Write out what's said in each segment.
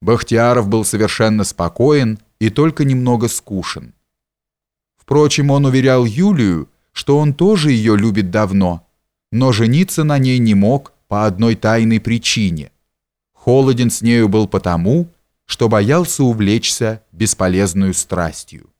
Бахтияров был совершенно спокоен и только немного скушен. Впрочем, он уверял Юлию, что он тоже ее любит давно, но жениться на ней не мог по одной тайной причине. Холоден с нею был потому, что боялся увлечься бесполезную страстью.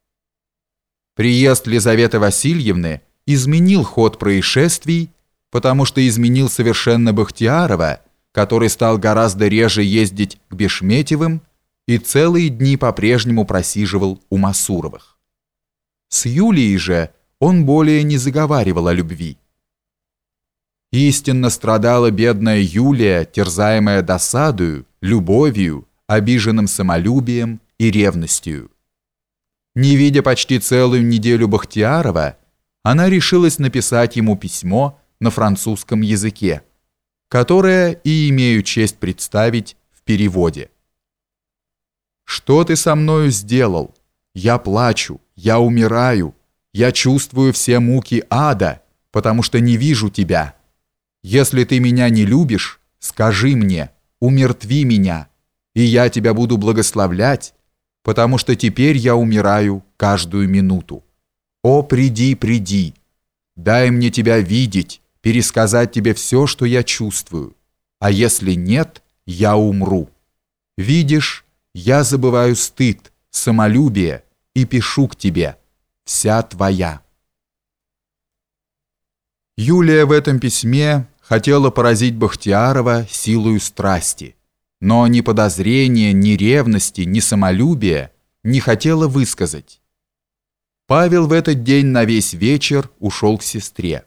Приезд Лизаветы Васильевны изменил ход происшествий, потому что изменил совершенно Бахтиярова, который стал гораздо реже ездить к Бешметьевым и целые дни по-прежнему просиживал у Масуровых. С Юлией же он более не заговаривал о любви. Истинно страдала бедная Юлия, терзаемая досадою, любовью, обиженным самолюбием и ревностью. Не видя почти целую неделю Бахтиярова, она решилась написать ему письмо на французском языке, которое и имею честь представить в переводе. «Что ты со мною сделал? Я плачу, я умираю, я чувствую все муки ада, потому что не вижу тебя. Если ты меня не любишь, скажи мне, умертви меня, и я тебя буду благословлять, потому что теперь я умираю каждую минуту. О, приди, приди, дай мне тебя видеть, пересказать тебе все, что я чувствую. А если нет, я умру. Видишь, я забываю стыд, самолюбие и пишу к тебе. Вся твоя. Юлия в этом письме хотела поразить Бахтиярова силою страсти, но ни подозрения, ни ревности, ни самолюбия не хотела высказать. Павел в этот день на весь вечер ушел к сестре.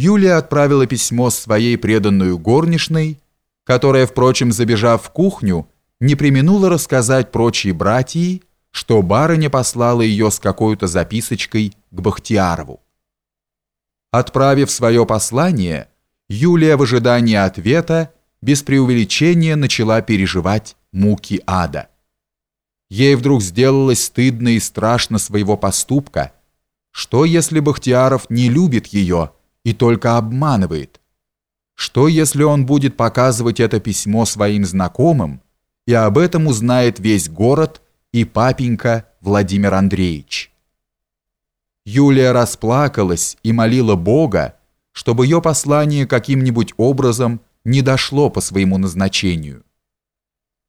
Юлия отправила письмо своей преданную горничной, которая, впрочем, забежав в кухню, не применула рассказать прочей братьи, что барыня послала ее с какой-то записочкой к Бахтиярову. Отправив свое послание, Юлия в ожидании ответа без преувеличения начала переживать муки ада. Ей вдруг сделалось стыдно и страшно своего поступка. Что, если Бахтияров не любит ее, и только обманывает. Что, если он будет показывать это письмо своим знакомым, и об этом узнает весь город и папенька Владимир Андреевич? Юлия расплакалась и молила Бога, чтобы ее послание каким-нибудь образом не дошло по своему назначению.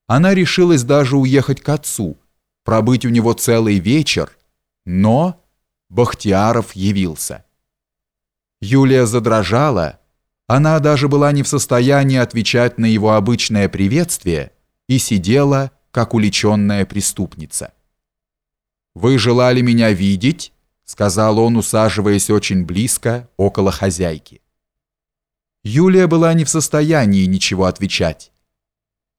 Она решилась даже уехать к отцу, пробыть у него целый вечер, но Бахтияров явился. Юлия задрожала, она даже была не в состоянии отвечать на его обычное приветствие и сидела, как уличенная преступница. «Вы желали меня видеть?» — сказал он, усаживаясь очень близко, около хозяйки. Юлия была не в состоянии ничего отвечать.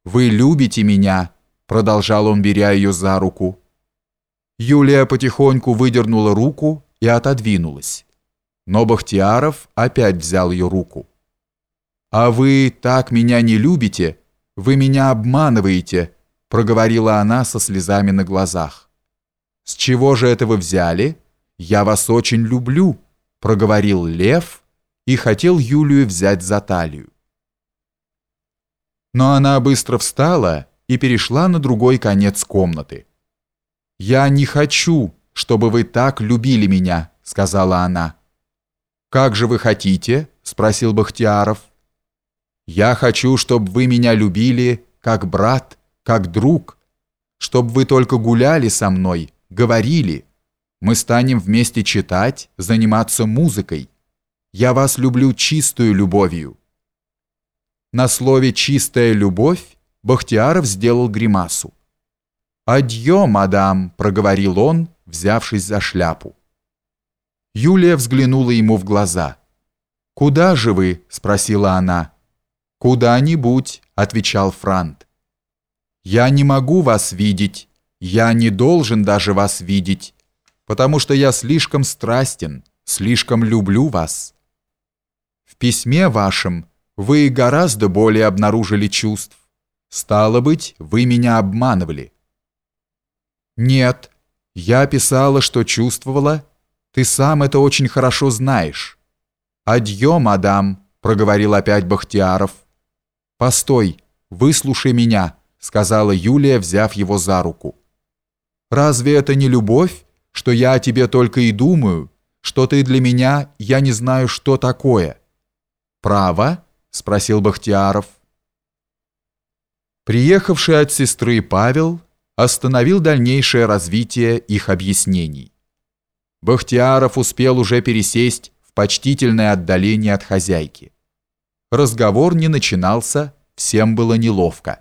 «Вы любите меня?» — продолжал он, беря ее за руку. Юлия потихоньку выдернула руку и отодвинулась. Но Бахтияров опять взял ее руку. «А вы так меня не любите? Вы меня обманываете», проговорила она со слезами на глазах. «С чего же это вы взяли? Я вас очень люблю», проговорил Лев и хотел Юлию взять за талию. Но она быстро встала и перешла на другой конец комнаты. «Я не хочу, чтобы вы так любили меня», сказала она. «Как же вы хотите?» – спросил Бахтияров. «Я хочу, чтобы вы меня любили как брат, как друг, чтобы вы только гуляли со мной, говорили. Мы станем вместе читать, заниматься музыкой. Я вас люблю чистую любовью». На слове «чистая любовь» Бахтияров сделал гримасу. «Адьё, мадам», – проговорил он, взявшись за шляпу. Юлия взглянула ему в глаза. «Куда же вы?» – спросила она. «Куда-нибудь», – отвечал Франт. «Я не могу вас видеть, я не должен даже вас видеть, потому что я слишком страстен, слишком люблю вас. В письме вашем вы гораздо более обнаружили чувств. Стало быть, вы меня обманывали». «Нет, я писала, что чувствовала» Ты сам это очень хорошо знаешь. Адьё, мадам, проговорил опять Бахтияров. Постой, выслушай меня, сказала Юлия, взяв его за руку. «Разве это не любовь, что я о тебе только и думаю, что ты для меня, я не знаю, что такое?» «Право?» — спросил Бахтияров. Приехавший от сестры Павел остановил дальнейшее развитие их объяснений. Бахтияров успел уже пересесть в почтительное отдаление от хозяйки. Разговор не начинался, всем было неловко.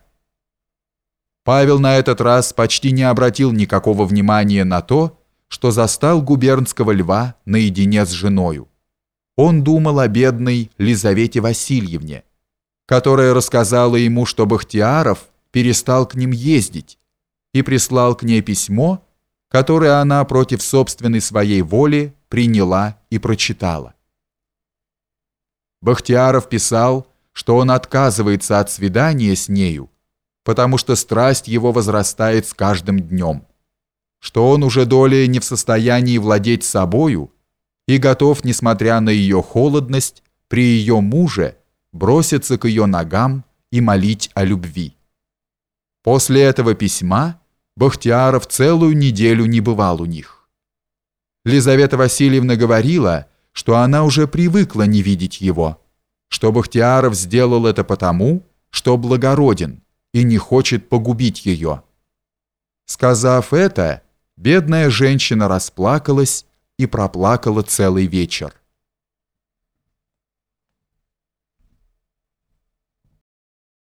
Павел на этот раз почти не обратил никакого внимания на то, что застал губернского льва наедине с женою. Он думал о бедной Лизавете Васильевне, которая рассказала ему, что Бахтияров перестал к ним ездить и прислал к ней письмо, которое она против собственной своей воли приняла и прочитала. Бахтияров писал, что он отказывается от свидания с нею, потому что страсть его возрастает с каждым днем, что он уже долее не в состоянии владеть собою и готов, несмотря на ее холодность, при ее муже броситься к ее ногам и молить о любви. После этого письма Бахтияров целую неделю не бывал у них. Лизавета Васильевна говорила, что она уже привыкла не видеть его, что Бахтияров сделал это потому, что благороден и не хочет погубить ее. Сказав это, бедная женщина расплакалась и проплакала целый вечер.